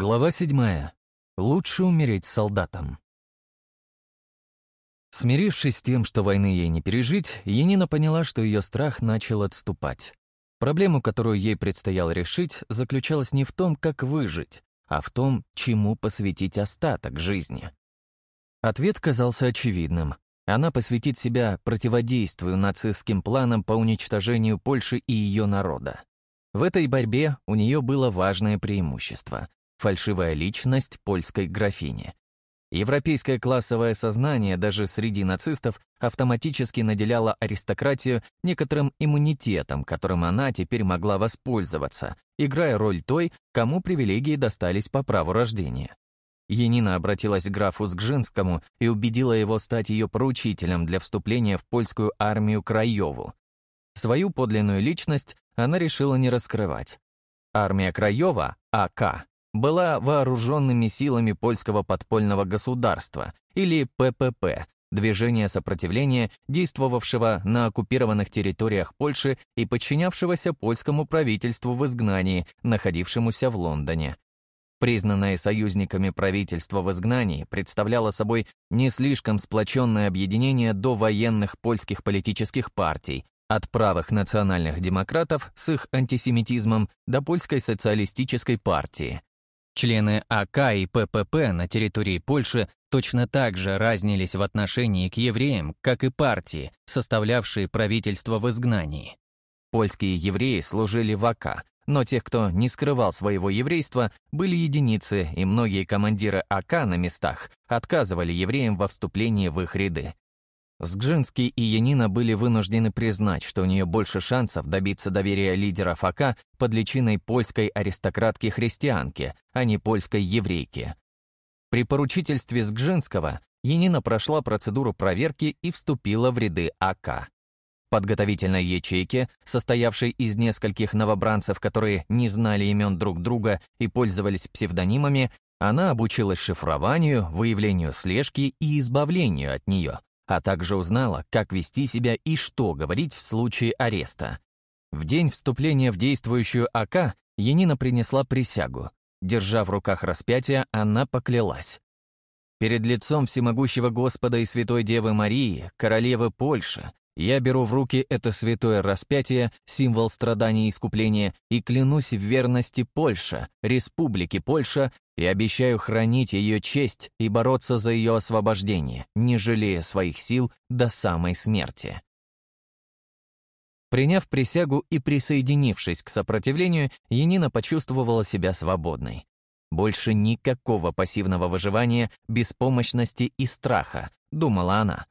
Глава седьмая. Лучше умереть солдатом. Смирившись с тем, что войны ей не пережить, Енина поняла, что ее страх начал отступать. Проблему, которую ей предстояло решить, заключалась не в том, как выжить, а в том, чему посвятить остаток жизни. Ответ казался очевидным. Она посвятит себя противодействию нацистским планам по уничтожению Польши и ее народа. В этой борьбе у нее было важное преимущество — фальшивая личность польской графини. Европейское классовое сознание даже среди нацистов автоматически наделяло аристократию некоторым иммунитетом, которым она теперь могла воспользоваться, играя роль той, кому привилегии достались по праву рождения. Енина обратилась к графу Сгжинскому и убедила его стать ее поручителем для вступления в польскую армию Краеву. Свою подлинную личность она решила не раскрывать. Армия Краева, АК, была вооруженными силами польского подпольного государства, или ППП, движения сопротивления, действовавшего на оккупированных территориях Польши и подчинявшегося польскому правительству в изгнании, находившемуся в Лондоне. Признанное союзниками правительство в изгнании представляло собой не слишком сплоченное объединение до военных польских политических партий, от правых национальных демократов с их антисемитизмом до польской социалистической партии. Члены АК и ППП на территории Польши точно так же разнились в отношении к евреям, как и партии, составлявшие правительство в изгнании. Польские евреи служили в АК, но тех, кто не скрывал своего еврейства, были единицы, и многие командиры АК на местах отказывали евреям во вступлении в их ряды. Сгжинский и Янина были вынуждены признать, что у нее больше шансов добиться доверия лидеров АК под личиной польской аристократки-христианки, а не польской еврейки. При поручительстве Сгжинского Янина прошла процедуру проверки и вступила в ряды АК подготовительной ячейке, состоявшей из нескольких новобранцев, которые не знали имен друг друга и пользовались псевдонимами, она обучилась шифрованию, выявлению слежки и избавлению от нее, а также узнала, как вести себя и что говорить в случае ареста. В день вступления в действующую АК Янина принесла присягу. Держа в руках распятие, она поклялась. Перед лицом всемогущего Господа и Святой Девы Марии, королевы Польши, я беру в руки это святое распятие, символ страдания и искупления, и клянусь в верности Польша, Республике Польша, и обещаю хранить ее честь и бороться за ее освобождение, не жалея своих сил до самой смерти. Приняв присягу и присоединившись к сопротивлению, Янина почувствовала себя свободной. Больше никакого пассивного выживания, беспомощности и страха, думала она.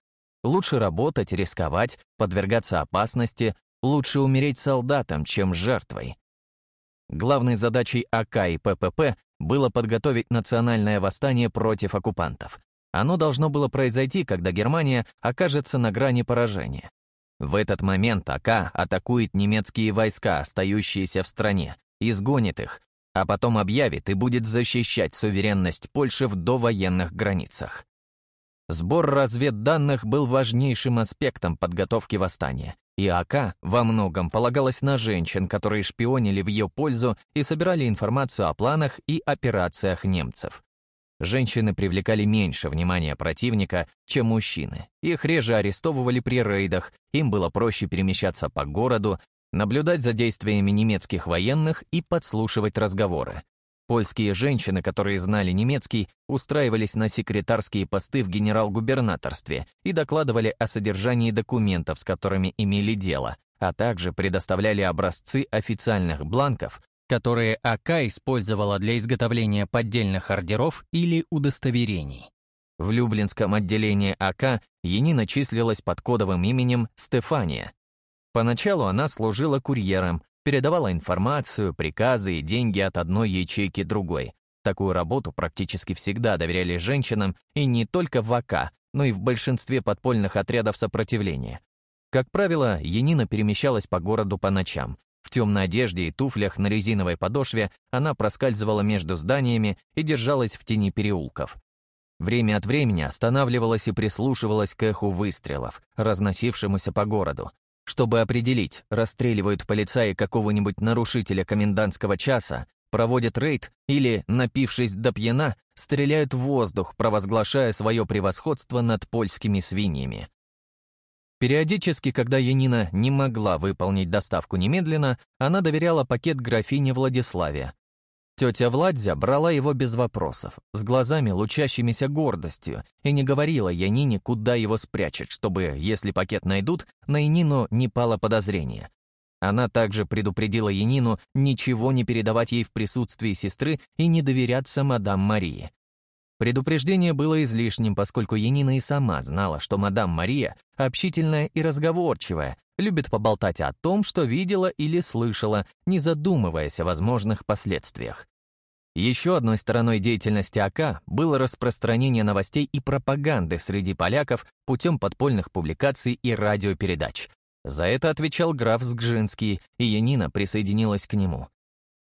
Лучше работать, рисковать, подвергаться опасности, лучше умереть солдатом, чем жертвой. Главной задачей АК и ППП было подготовить национальное восстание против оккупантов. Оно должно было произойти, когда Германия окажется на грани поражения. В этот момент АК атакует немецкие войска, остающиеся в стране, изгонит их, а потом объявит и будет защищать суверенность Польши в довоенных границах. Сбор разведданных был важнейшим аспектом подготовки восстания, и АК во многом полагалась на женщин, которые шпионили в ее пользу и собирали информацию о планах и операциях немцев. Женщины привлекали меньше внимания противника, чем мужчины. Их реже арестовывали при рейдах, им было проще перемещаться по городу, наблюдать за действиями немецких военных и подслушивать разговоры. Польские женщины, которые знали немецкий, устраивались на секретарские посты в генерал-губернаторстве и докладывали о содержании документов, с которыми имели дело, а также предоставляли образцы официальных бланков, которые АК использовала для изготовления поддельных ордеров или удостоверений. В Люблинском отделении АК Енина числилась под кодовым именем Стефания. Поначалу она служила курьером, передавала информацию, приказы и деньги от одной ячейки другой. Такую работу практически всегда доверяли женщинам и не только в АК, но и в большинстве подпольных отрядов сопротивления. Как правило, Янина перемещалась по городу по ночам. В темной одежде и туфлях на резиновой подошве она проскальзывала между зданиями и держалась в тени переулков. Время от времени останавливалась и прислушивалась к эху выстрелов, разносившемуся по городу, чтобы определить, расстреливают полицаи какого-нибудь нарушителя комендантского часа проводят рейд или, напившись до пьяна, стреляют в воздух, провозглашая свое превосходство над польскими свиньями. Периодически, когда Янина не могла выполнить доставку немедленно, она доверяла пакет графине Владиславе. Тетя Владзя брала его без вопросов, с глазами лучащимися гордостью, и не говорила Янине, куда его спрячет, чтобы, если пакет найдут, на Янину не пало подозрение. Она также предупредила Янину ничего не передавать ей в присутствии сестры и не доверяться мадам Марии. Предупреждение было излишним, поскольку Янина и сама знала, что мадам Мария общительная и разговорчивая, любит поболтать о том, что видела или слышала, не задумываясь о возможных последствиях. Еще одной стороной деятельности АК было распространение новостей и пропаганды среди поляков путем подпольных публикаций и радиопередач. За это отвечал граф Сгжинский, и Янина присоединилась к нему.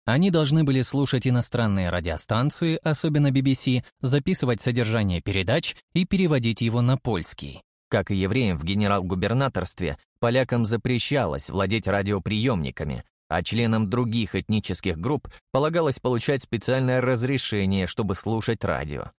Они должны были слушать иностранные радиостанции, особенно BBC, записывать содержание передач и переводить его на польский. Как и евреям в генерал-губернаторстве, полякам запрещалось владеть радиоприемниками, а членам других этнических групп полагалось получать специальное разрешение, чтобы слушать радио.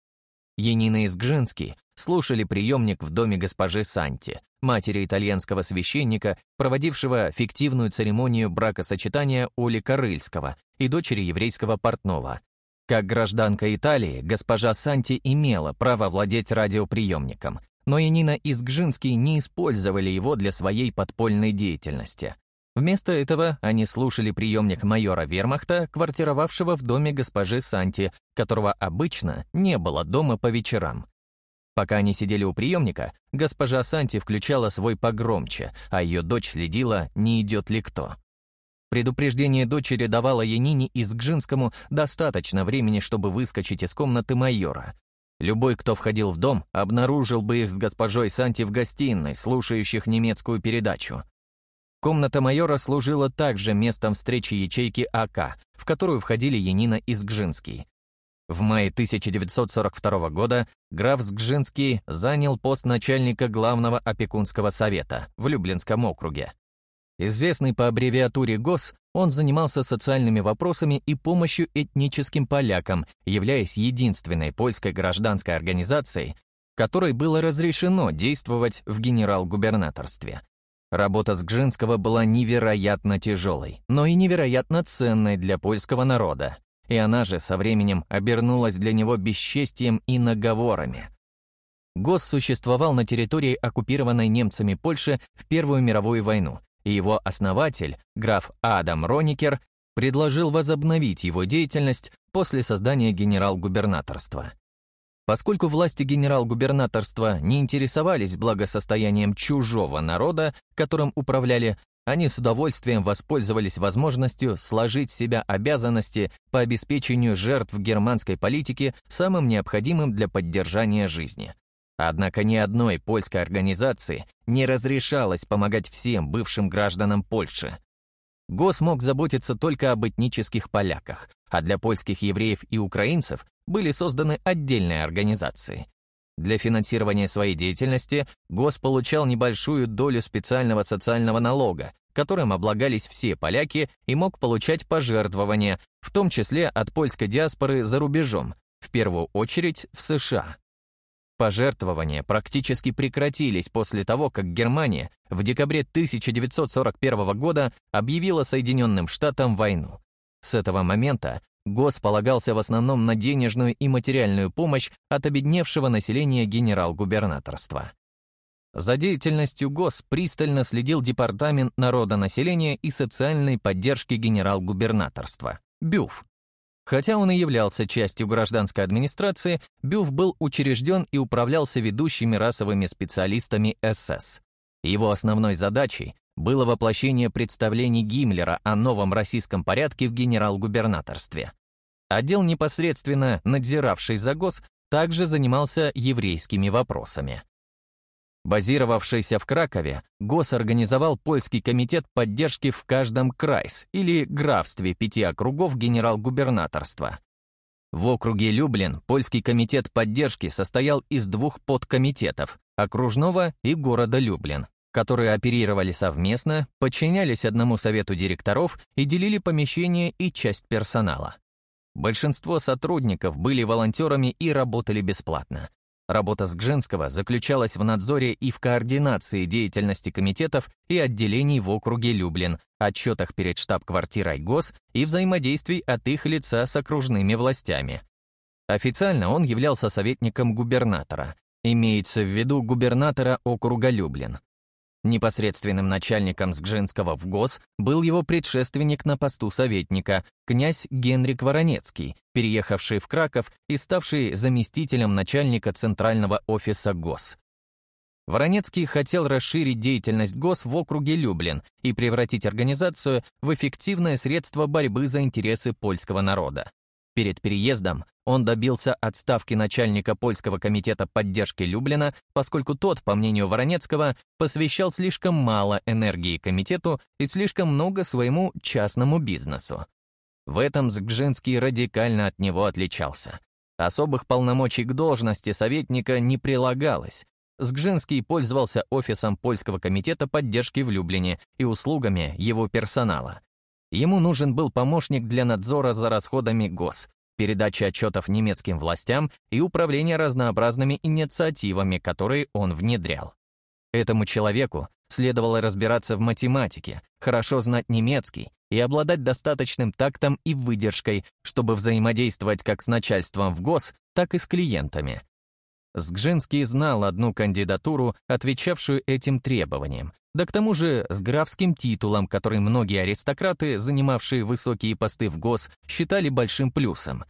Янина и Сгжинский слушали приемник в доме госпожи Санти, матери итальянского священника, проводившего фиктивную церемонию бракосочетания Оли Корыльского и дочери еврейского портного. Как гражданка Италии, госпожа Санти имела право владеть радиоприемником, но Янина и Сгжинский не использовали его для своей подпольной деятельности. Вместо этого они слушали приемник майора Вермахта, квартировавшего в доме госпожи Санти, которого обычно не было дома по вечерам. Пока они сидели у приемника, госпожа Санти включала свой погромче, а ее дочь следила, не идет ли кто. Предупреждение дочери давало Янине и Сгжинскому достаточно времени, чтобы выскочить из комнаты майора. Любой, кто входил в дом, обнаружил бы их с госпожой Санти в гостиной, слушающих немецкую передачу. Комната майора служила также местом встречи ячейки АК, в которую входили Янина и Сгжинский. В мае 1942 года граф Сгжинский занял пост начальника главного опекунского совета в Люблинском округе. Известный по аббревиатуре ГОС, он занимался социальными вопросами и помощью этническим полякам, являясь единственной польской гражданской организацией, которой было разрешено действовать в генерал-губернаторстве. Работа Сгжинского была невероятно тяжелой, но и невероятно ценной для польского народа, и она же со временем обернулась для него бесчестием и наговорами. ГОС существовал на территории оккупированной немцами Польши в Первую мировую войну, и его основатель, граф Адам Роникер, предложил возобновить его деятельность после создания генерал-губернаторства. Поскольку власти генерал-губернаторства не интересовались благосостоянием чужого народа, которым управляли, они с удовольствием воспользовались возможностью сложить с себя обязанности по обеспечению жертв германской политики самым необходимым для поддержания жизни. Однако ни одной польской организации не разрешалось помогать всем бывшим гражданам Польши. ГОС мог заботиться только об этнических поляках, а для польских евреев и украинцев были созданы отдельные организации. Для финансирования своей деятельности ГОС получал небольшую долю специального социального налога, которым облагались все поляки и мог получать пожертвования, в том числе от польской диаспоры за рубежом, в первую очередь в США. Пожертвования практически прекратились после того, как Германия в декабре 1941 года объявила Соединенным Штатам войну. С этого момента ГОС полагался в основном на денежную и материальную помощь от обедневшего населения генерал-губернаторства. За деятельностью ГОС пристально следил Департамент народонаселения и социальной поддержки генерал-губернаторства, БЮФ. Хотя он и являлся частью гражданской администрации, БЮФ был учрежден и управлялся ведущими расовыми специалистами СС. Его основной задачей было воплощение представлений Гиммлера о новом российском порядке в генерал-губернаторстве. Отдел, непосредственно надзиравший за ГОС, также занимался еврейскими вопросами. Базировавшийся в Кракове, ГОС организовал польский комитет поддержки в каждом крайс или графстве пяти округов генерал-губернаторства. В округе Люблин польский комитет поддержки состоял из двух подкомитетов – окружного и города Люблин которые оперировали совместно, подчинялись одному совету директоров и делили помещения и часть персонала. Большинство сотрудников были волонтерами и работали бесплатно. Работа Сгжинского заключалась в надзоре и в координации деятельности комитетов и отделений в округе Люблин, отчетах перед штаб-квартирой ГОС и взаимодействий от их лица с окружными властями. Официально он являлся советником губернатора, имеется в виду губернатора округа Люблин. Непосредственным начальником Сгжинского в ГОС был его предшественник на посту советника, князь Генрик Воронецкий, переехавший в Краков и ставший заместителем начальника Центрального офиса ГОС. Воронецкий хотел расширить деятельность ГОС в округе Люблин и превратить организацию в эффективное средство борьбы за интересы польского народа. Перед переездом он добился отставки начальника польского комитета поддержки Люблина, поскольку тот, по мнению Воронецкого, посвящал слишком мало энергии комитету и слишком много своему частному бизнесу. В этом Згжинский радикально от него отличался. Особых полномочий к должности советника не прилагалось. Сгжинский пользовался офисом польского комитета поддержки в Люблине и услугами его персонала. Ему нужен был помощник для надзора за расходами ГОС, передачи отчетов немецким властям и управления разнообразными инициативами, которые он внедрял. Этому человеку следовало разбираться в математике, хорошо знать немецкий и обладать достаточным тактом и выдержкой, чтобы взаимодействовать как с начальством в ГОС, так и с клиентами. Сгжинский знал одну кандидатуру, отвечавшую этим требованиям, да к тому же с графским титулом, который многие аристократы, занимавшие высокие посты в ГОС, считали большим плюсом.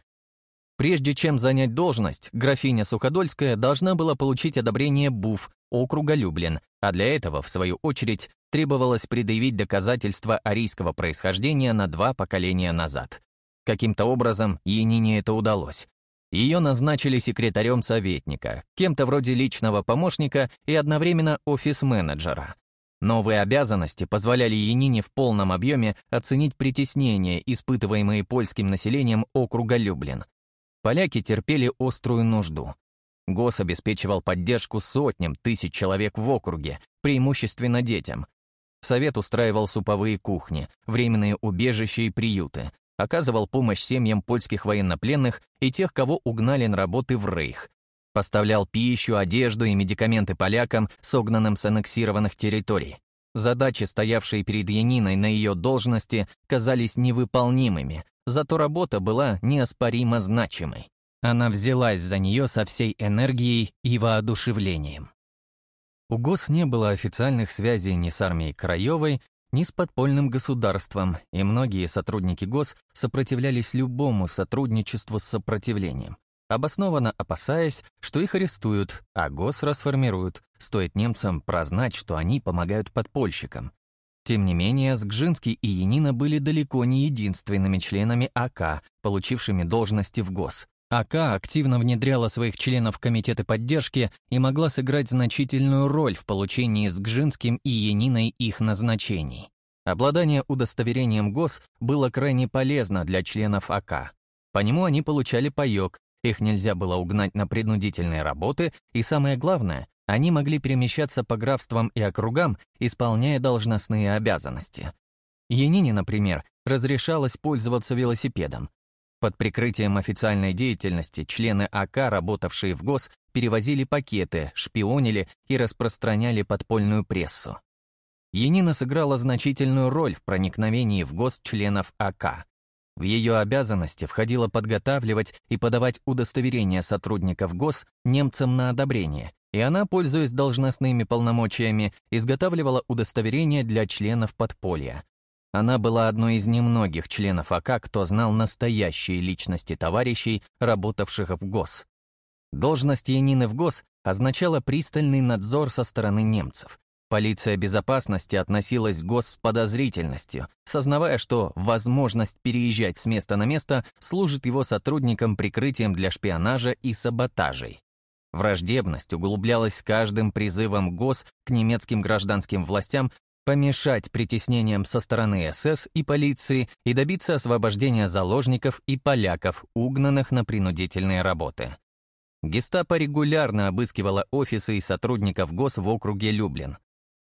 Прежде чем занять должность, графиня Суходольская должна была получить одобрение БУФ округа Люблин, а для этого, в свою очередь, требовалось предъявить доказательства арийского происхождения на два поколения назад. Каким-то образом Енине это удалось. Ее назначили секретарем советника, кем-то вроде личного помощника и одновременно офис-менеджера. Новые обязанности позволяли Янине в полном объеме оценить притеснения, испытываемые польским населением округа Люблин. Поляки терпели острую нужду. ГОС обеспечивал поддержку сотням тысяч человек в округе, преимущественно детям. Совет устраивал суповые кухни, временные убежища и приюты, оказывал помощь семьям польских военнопленных и тех, кого угнали на работы в Рейх, Поставлял пищу, одежду и медикаменты полякам, согнанным с аннексированных территорий. Задачи, стоявшие перед Яниной на ее должности, казались невыполнимыми, зато работа была неоспоримо значимой. Она взялась за нее со всей энергией и воодушевлением. У ГОС не было официальных связей ни с армией Краевой, ни с подпольным государством, и многие сотрудники ГОС сопротивлялись любому сотрудничеству с сопротивлением обоснованно опасаясь, что их арестуют, а ГОС расформируют, стоит немцам прознать, что они помогают подпольщикам. Тем не менее, Сгжинский и Янина были далеко не единственными членами АК, получившими должности в ГОС. АК активно внедряла своих членов в комитеты поддержки и могла сыграть значительную роль в получении с Гжинским и Яниной их назначений. Обладание удостоверением ГОС было крайне полезно для членов АК. По нему они получали паёк, их нельзя было угнать на принудительные работы, и самое главное, они могли перемещаться по графствам и округам, исполняя должностные обязанности. Янине, например, разрешалось пользоваться велосипедом. Под прикрытием официальной деятельности члены АК, работавшие в ГОС, перевозили пакеты, шпионили и распространяли подпольную прессу. Янина сыграла значительную роль в проникновении в ГОС членов АК. В ее обязанности входило подготавливать и подавать удостоверения сотрудников ГОС немцам на одобрение, и она, пользуясь должностными полномочиями, изготавливала удостоверения для членов подполья. Она была одной из немногих членов АК, кто знал настоящие личности товарищей, работавших в ГОС. Должность Янины в ГОС означала пристальный надзор со стороны немцев, Полиция безопасности относилась к ГОС с подозрительностью, сознавая, что возможность переезжать с места на место служит его сотрудникам прикрытием для шпионажа и саботажей. Враждебность углублялась с каждым призывом ГОС к немецким гражданским властям помешать притеснениям со стороны СС и полиции и добиться освобождения заложников и поляков, угнанных на принудительные работы. Гестапо регулярно обыскивала офисы и сотрудников ГОС в округе Люблин.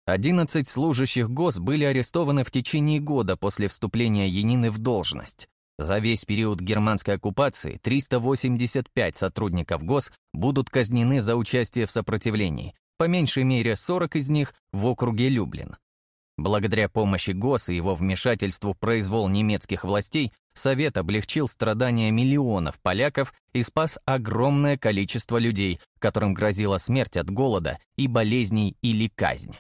11 служащих ГОС были арестованы в течение года после вступления Янины в должность. За весь период германской оккупации 385 сотрудников ГОС будут казнены за участие в сопротивлении, по меньшей мере 40 из них в округе Люблин. Благодаря помощи ГОС и его вмешательству произвол немецких властей, Совет облегчил страдания миллионов поляков и спас огромное количество людей, которым грозила смерть от голода и болезней или казнь.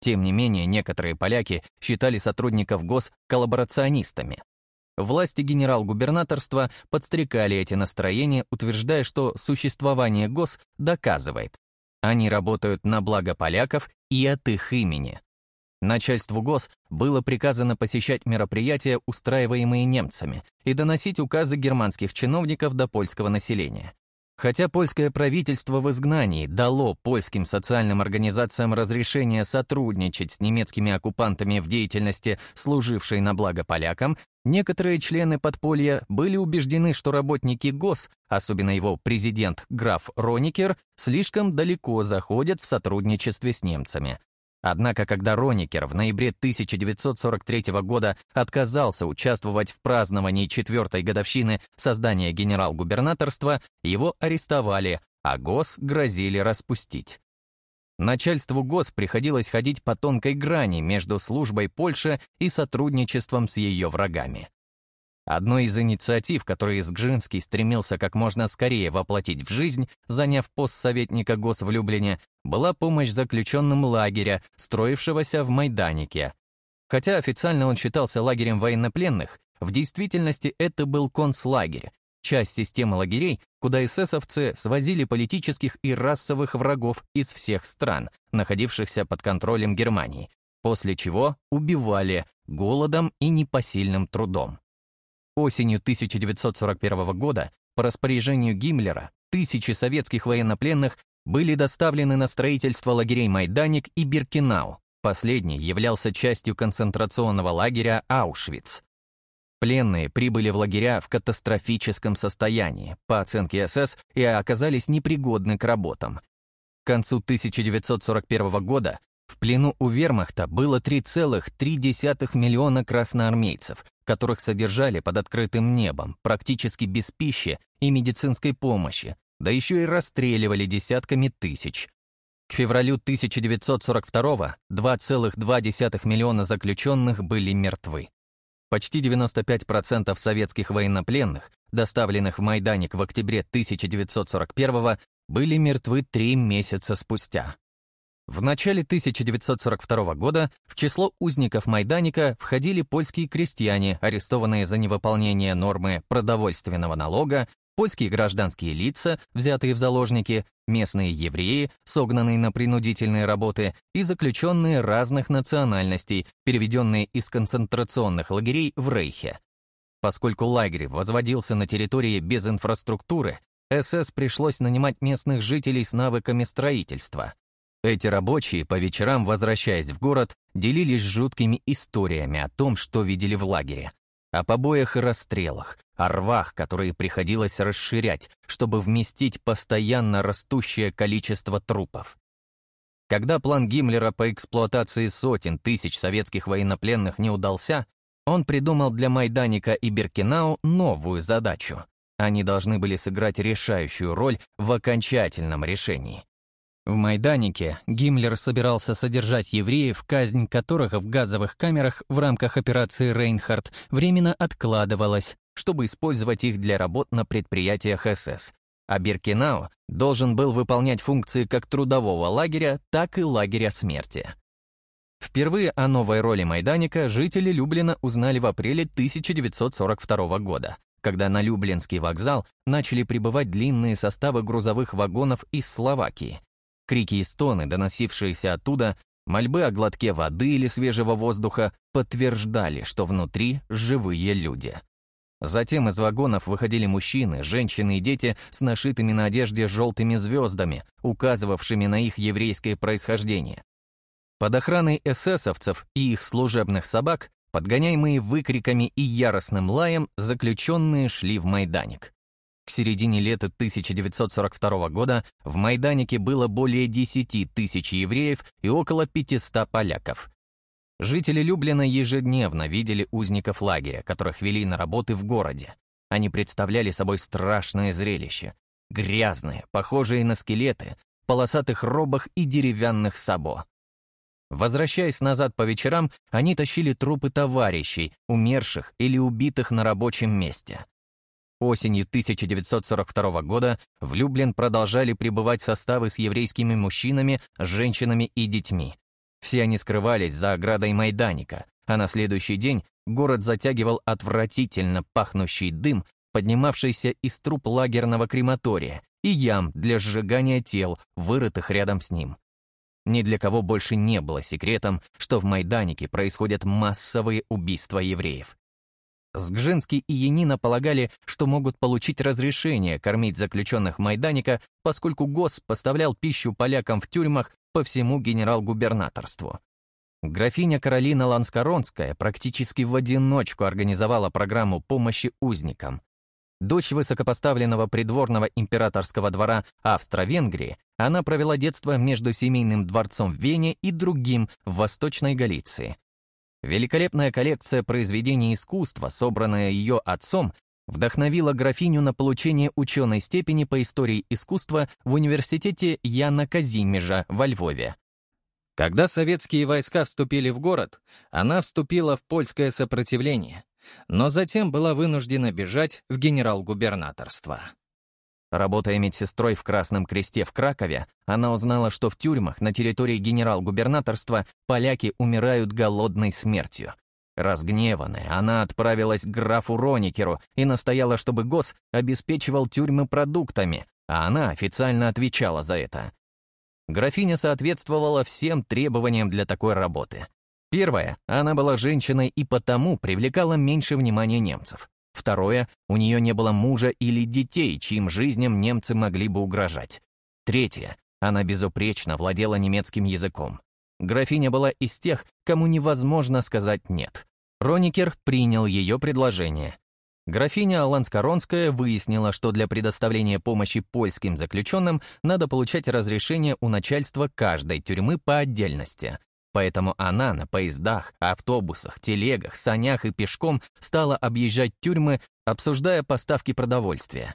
Тем не менее, некоторые поляки считали сотрудников ГОС коллаборационистами. Власти генерал-губернаторства подстрекали эти настроения, утверждая, что существование ГОС доказывает, они работают на благо поляков и от их имени. Начальству ГОС было приказано посещать мероприятия, устраиваемые немцами, и доносить указы германских чиновников до польского населения. Хотя польское правительство в изгнании дало польским социальным организациям разрешение сотрудничать с немецкими оккупантами в деятельности, служившей на благо полякам, Некоторые члены подполья были убеждены, что работники ГОС, особенно его президент граф Роникер, слишком далеко заходят в сотрудничестве с немцами. Однако, когда Роникер в ноябре 1943 года отказался участвовать в праздновании четвертой годовщины создания генерал-губернаторства, его арестовали, а ГОС грозили распустить. Начальству ГОС приходилось ходить по тонкой грани между службой Польши и сотрудничеством с ее врагами. Одной из инициатив, которые Сгжинский стремился как можно скорее воплотить в жизнь, заняв пост советника ГОС в Люблине, была помощь заключенным лагеря, строившегося в Майданике. Хотя официально он считался лагерем военнопленных, в действительности это был концлагерь, часть системы лагерей, куда эсэсовцы свозили политических и расовых врагов из всех стран, находившихся под контролем Германии, после чего убивали голодом и непосильным трудом. Осенью 1941 года по распоряжению Гиммлера тысячи советских военнопленных были доставлены на строительство лагерей Майданик и Биркинау. Последний являлся частью концентрационного лагеря Аушвиц. Пленные прибыли в лагеря в катастрофическом состоянии, по оценке СС, и оказались непригодны к работам. К концу 1941 года в плену у вермахта было 3,3 миллиона красноармейцев, которых содержали под открытым небом, практически без пищи и медицинской помощи, да еще и расстреливали десятками тысяч. К февралю 1942 2,2 миллиона заключенных были мертвы. Почти 95% советских военнопленных, доставленных в Майданик в октябре 1941 были мертвы три месяца спустя. В начале 1942 года в число узников Майданика входили польские крестьяне, арестованные за невыполнение нормы продовольственного налога, польские гражданские лица, взятые в заложники, местные евреи, согнанные на принудительные работы, и заключенные разных национальностей, переведенные из концентрационных лагерей в Рейхе. Поскольку лагерь возводился на территории без инфраструктуры, СС пришлось нанимать местных жителей с навыками строительства. Эти рабочие, по вечерам возвращаясь в город, делились жуткими историями о том, что видели в лагере, о побоях и расстрелах, о рвах, которые приходилось расширять, чтобы вместить постоянно растущее количество трупов. Когда план Гиммлера по эксплуатации сотен тысяч советских военнопленных не удался, он придумал для Майданика и Беркинау новую задачу. Они должны были сыграть решающую роль в окончательном решении. В Майданике Гиммлер собирался содержать евреев, казнь которых в газовых камерах в рамках операции «Рейнхард» временно откладывалась, чтобы использовать их для работ на предприятиях СС. А Биркинау должен был выполнять функции как трудового лагеря, так и лагеря смерти. Впервые о новой роли Майданика жители Люблина узнали в апреле 1942 года, когда на Люблинский вокзал начали прибывать длинные составы грузовых вагонов из Словакии. Крики и стоны, доносившиеся оттуда, мольбы о глотке воды или свежего воздуха подтверждали, что внутри живые люди. Затем из вагонов выходили мужчины, женщины и дети с нашитыми на одежде желтыми звездами, указывавшими на их еврейское происхождение. Под охраной эсэсовцев и их служебных собак, подгоняемые выкриками и яростным лаем, заключенные шли в Майданик. К середине лета 1942 года в Майданике было более 10 тысяч евреев и около 500 поляков. Жители Люблина ежедневно видели узников лагеря, которых вели на работы в городе. Они представляли собой страшное зрелище. Грязные, похожие на скелеты, полосатых робах и деревянных сабо. Возвращаясь назад по вечерам, они тащили трупы товарищей, умерших или убитых на рабочем месте. Осенью 1942 года в Люблин продолжали прибывать составы с еврейскими мужчинами, женщинами и детьми. Все они скрывались за оградой Майданика, а на следующий день город затягивал отвратительно пахнущий дым, поднимавшийся из труб лагерного крематория и ям для сжигания тел, вырытых рядом с ним. Ни для кого больше не было секретом, что в Майданике происходят массовые убийства евреев. Сгжинский и Янина полагали, что могут получить разрешение кормить заключенных Майданика, поскольку ГОС поставлял пищу полякам в тюрьмах по всему генерал-губернаторству. Графиня Каролина Ланскоронская практически в одиночку организовала программу помощи узникам. Дочь высокопоставленного придворного императорского двора Австро-Венгрии, она провела детство между семейным дворцом в Вене и другим в Восточной Галиции. Великолепная коллекция произведений искусства, собранная ее отцом, вдохновила графиню на получение ученой степени по истории искусства в университете Яна Казимежа во Львове. Когда советские войска вступили в город, она вступила в польское сопротивление, но затем была вынуждена бежать в генерал-губернаторство. Работая медсестрой в Красном Кресте в Кракове, она узнала, что в тюрьмах на территории генерал-губернаторства поляки умирают голодной смертью. Разгневанная, она отправилась к графу Роникеру и настояла, чтобы ГОС обеспечивал тюрьмы продуктами, а она официально отвечала за это. Графиня соответствовала всем требованиям для такой работы. Первое, она была женщиной и потому привлекала меньше внимания немцев. Второе, у нее не было мужа или детей, чьим жизням немцы могли бы угрожать. Третье, она безупречно владела немецким языком. Графиня была из тех, кому невозможно сказать «нет». Роникер принял ее предложение. Графиня Аланскоронская выяснила, что для предоставления помощи польским заключенным надо получать разрешение у начальства каждой тюрьмы по отдельности, Поэтому она на поездах, автобусах, телегах, санях и пешком стала объезжать тюрьмы, обсуждая поставки продовольствия.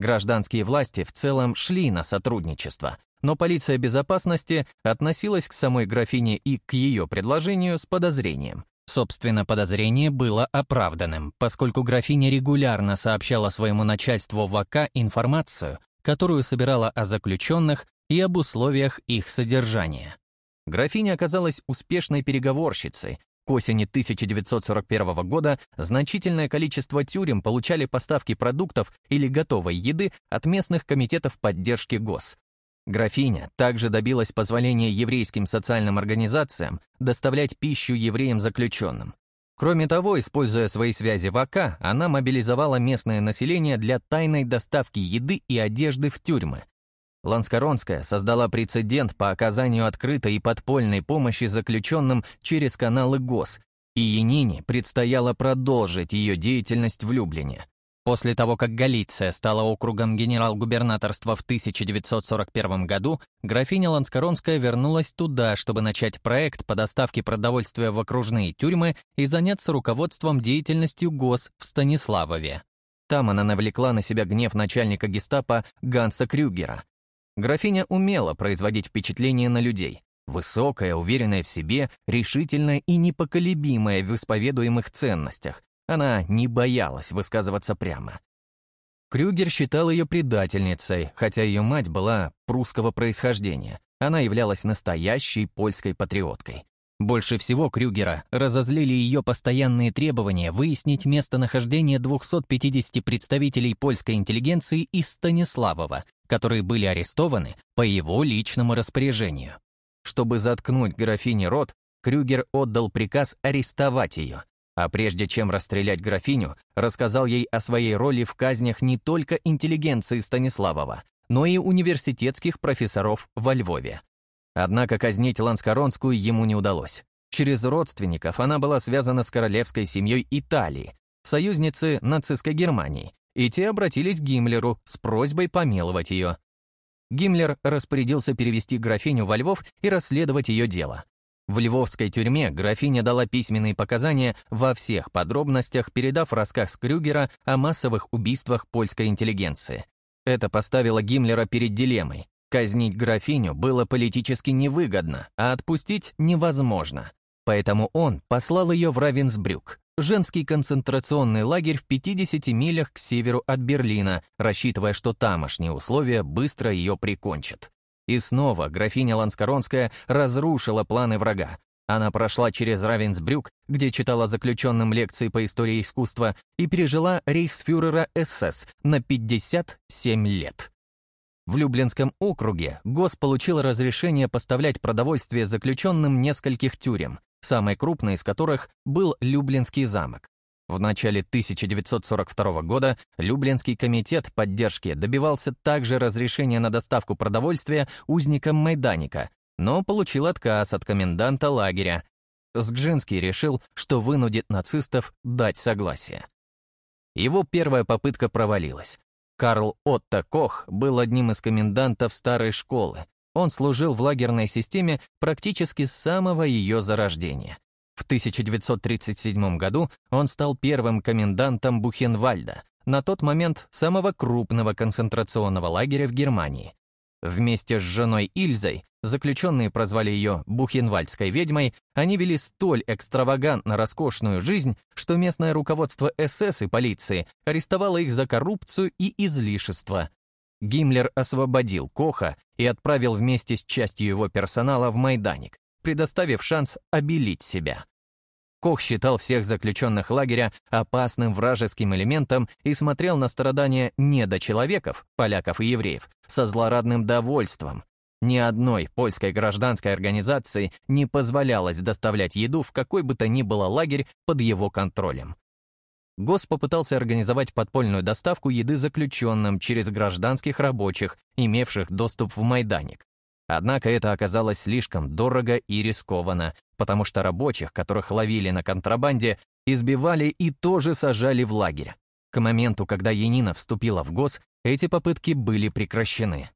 Гражданские власти в целом шли на сотрудничество, но полиция безопасности относилась к самой графине и к ее предложению с подозрением. Собственно, подозрение было оправданным, поскольку графиня регулярно сообщала своему начальству в АК информацию, которую собирала о заключенных и об условиях их содержания. Графиня оказалась успешной переговорщицей. К осени 1941 года значительное количество тюрем получали поставки продуктов или готовой еды от местных комитетов поддержки ГОС. Графиня также добилась позволения еврейским социальным организациям доставлять пищу евреям-заключенным. Кроме того, используя свои связи в АК, она мобилизовала местное население для тайной доставки еды и одежды в тюрьмы. Ланскоронская создала прецедент по оказанию открытой и подпольной помощи заключенным через каналы ГОС, и Янине предстояло продолжить ее деятельность в Люблине. После того, как Галиция стала округом генерал-губернаторства в 1941 году, графиня Ланскоронская вернулась туда, чтобы начать проект по доставке продовольствия в окружные тюрьмы и заняться руководством деятельностью ГОС в Станиславове. Там она навлекла на себя гнев начальника гестапо Ганса Крюгера, Графиня умела производить впечатление на людей. Высокая, уверенная в себе, решительная и непоколебимая в исповедуемых ценностях. Она не боялась высказываться прямо. Крюгер считал ее предательницей, хотя ее мать была прусского происхождения. Она являлась настоящей польской патриоткой. Больше всего Крюгера разозлили ее постоянные требования выяснить местонахождение 250 представителей польской интеллигенции из Станиславова, которые были арестованы по его личному распоряжению. Чтобы заткнуть графине рот, Крюгер отдал приказ арестовать ее, а прежде чем расстрелять графиню, рассказал ей о своей роли в казнях не только интеллигенции Станиславова, но и университетских профессоров во Львове. Однако казнить Ланскоронскую ему не удалось. Через родственников она была связана с королевской семьей Италии, союзницы нацистской Германии, и те обратились к Гиммлеру с просьбой помиловать ее. Гиммлер распорядился перевести графиню во Львов и расследовать ее дело. В львовской тюрьме графиня дала письменные показания во всех подробностях, передав рассказ Крюгера о массовых убийствах польской интеллигенции. Это поставило Гиммлера перед дилеммой. Казнить графиню было политически невыгодно, а отпустить невозможно. Поэтому он послал ее в Равенсбрюк, женский концентрационный лагерь в 50 милях к северу от Берлина, рассчитывая, что тамошние условия быстро ее прикончат. И снова графиня Ланскоронская разрушила планы врага. Она прошла через Равенсбрюк, где читала заключенным лекции по истории искусства, и пережила рейхсфюрера СС на 57 лет. В Люблинском округе ГОС получил разрешение поставлять продовольствие заключенным нескольких тюрем, самой крупной из которых был Люблинский замок. В начале 1942 года Люблинский комитет поддержки добивался также разрешения на доставку продовольствия узникам Майданика, но получил отказ от коменданта лагеря. Сгжинский решил, что вынудит нацистов дать согласие. Его первая попытка провалилась. Карл Отто Кох был одним из комендантов старой школы. Он служил в лагерной системе практически с самого ее зарождения. В 1937 году он стал первым комендантом Бухенвальда, на тот момент самого крупного концентрационного лагеря в Германии. Вместе с женой Ильзой, заключенные прозвали ее Бухенвальдской ведьмой, они вели столь экстравагантно роскошную жизнь, что местное руководство СС и полиции арестовало их за коррупцию и излишество. Гиммлер освободил Коха и отправил вместе с частью его персонала в Майданик, предоставив шанс обелить себя. Кох считал всех заключенных лагеря опасным вражеским элементом и смотрел на страдания недочеловеков, поляков и евреев, со злорадным довольством. Ни одной польской гражданской организации не позволялось доставлять еду в какой бы то ни было лагерь под его контролем. ГОС попытался организовать подпольную доставку еды заключенным через гражданских рабочих, имевших доступ в Майданик. Однако это оказалось слишком дорого и рискованно, потому что рабочих, которых ловили на контрабанде, избивали и тоже сажали в лагерь. К моменту, когда Янина вступила в ГОС, эти попытки были прекращены.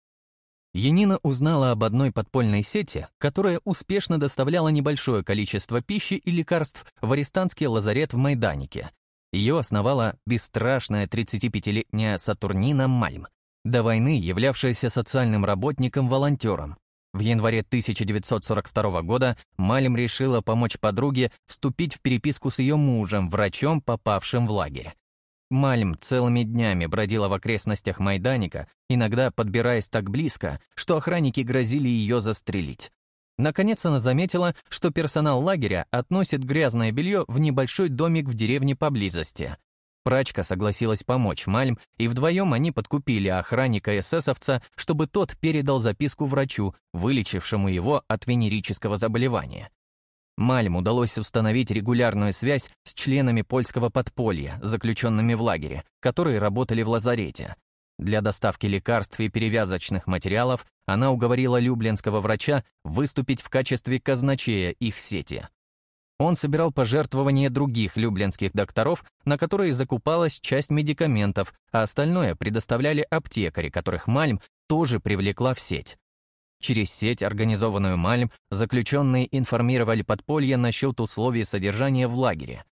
Янина узнала об одной подпольной сети, которая успешно доставляла небольшое количество пищи и лекарств в арестантский лазарет в Майданике. Ее основала бесстрашная 35-летняя Сатурнина Мальм, до войны являвшаяся социальным работником-волонтером. В январе 1942 года Мальм решила помочь подруге вступить в переписку с ее мужем, врачом, попавшим в лагерь. Мальм целыми днями бродила в окрестностях Майданика, иногда подбираясь так близко, что охранники грозили ее застрелить. Наконец она заметила, что персонал лагеря относит грязное белье в небольшой домик в деревне поблизости. Прачка согласилась помочь Мальм, и вдвоем они подкупили охранника эсэсовца, чтобы тот передал записку врачу, вылечившему его от венерического заболевания. Мальм удалось установить регулярную связь с членами польского подполья, заключенными в лагере, которые работали в лазарете. Для доставки лекарств и перевязочных материалов она уговорила люблинского врача выступить в качестве казначея их сети. Он собирал пожертвования других люблинских докторов, на которые закупалась часть медикаментов, а остальное предоставляли аптекари, которых Мальм тоже привлекла в сеть. Через сеть, организованную Мальм, заключенные информировали подполье насчет условий содержания в лагере.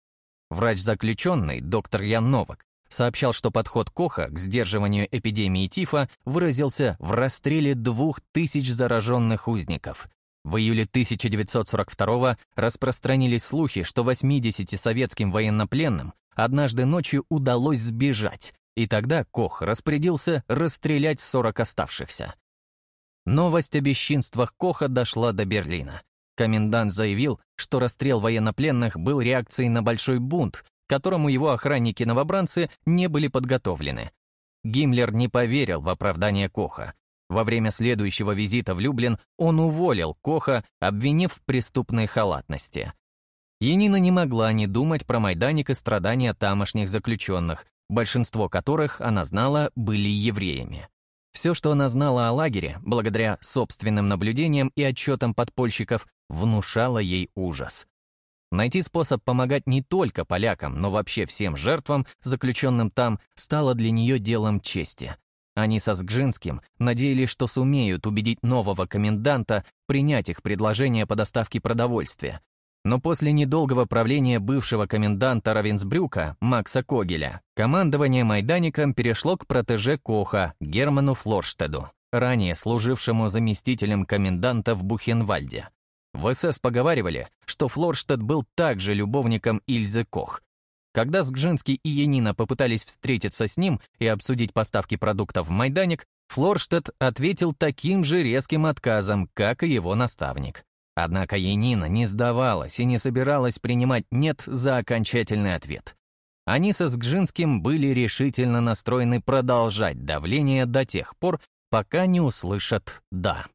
Врач-заключенный, доктор Ян Новак, сообщал, что подход Коха к сдерживанию эпидемии тифа выразился в расстреле двух тысяч зараженных узников. В июле 1942 распространились слухи, что 80 советским военнопленным однажды ночью удалось сбежать, и тогда Кох распорядился расстрелять 40 оставшихся. Новость о бесчинствах Коха дошла до Берлина. Комендант заявил, что расстрел военнопленных был реакцией на большой бунт, к которому его охранники-новобранцы не были подготовлены. Гиммлер не поверил в оправдание Коха, во время следующего визита в Люблин он уволил Коха, обвинив в преступной халатности. Янина не могла не думать про Майданик и страдания тамошних заключенных, большинство которых, она знала, были евреями. Все, что она знала о лагере, благодаря собственным наблюдениям и отчетам подпольщиков, внушало ей ужас. Найти способ помогать не только полякам, но вообще всем жертвам, заключенным там, стало для нее делом чести. Они со Сгжинским надеялись, что сумеют убедить нового коменданта принять их предложение по доставке продовольствия. Но после недолгого правления бывшего коменданта Равенсбрюка, Макса Когеля, командование Майдаником перешло к протеже Коха, Герману Флорштеду, ранее служившему заместителем коменданта в Бухенвальде. В СС поговаривали, что Флорштедт был также любовником Ильзы Кох. Когда Сгжинский и Янина попытались встретиться с ним и обсудить поставки продуктов в Майданик, Флорштедт ответил таким же резким отказом, как и его наставник. Однако Янина не сдавалась и не собиралась принимать «нет» за окончательный ответ. Они со Сгжинским были решительно настроены продолжать давление до тех пор, пока не услышат «да».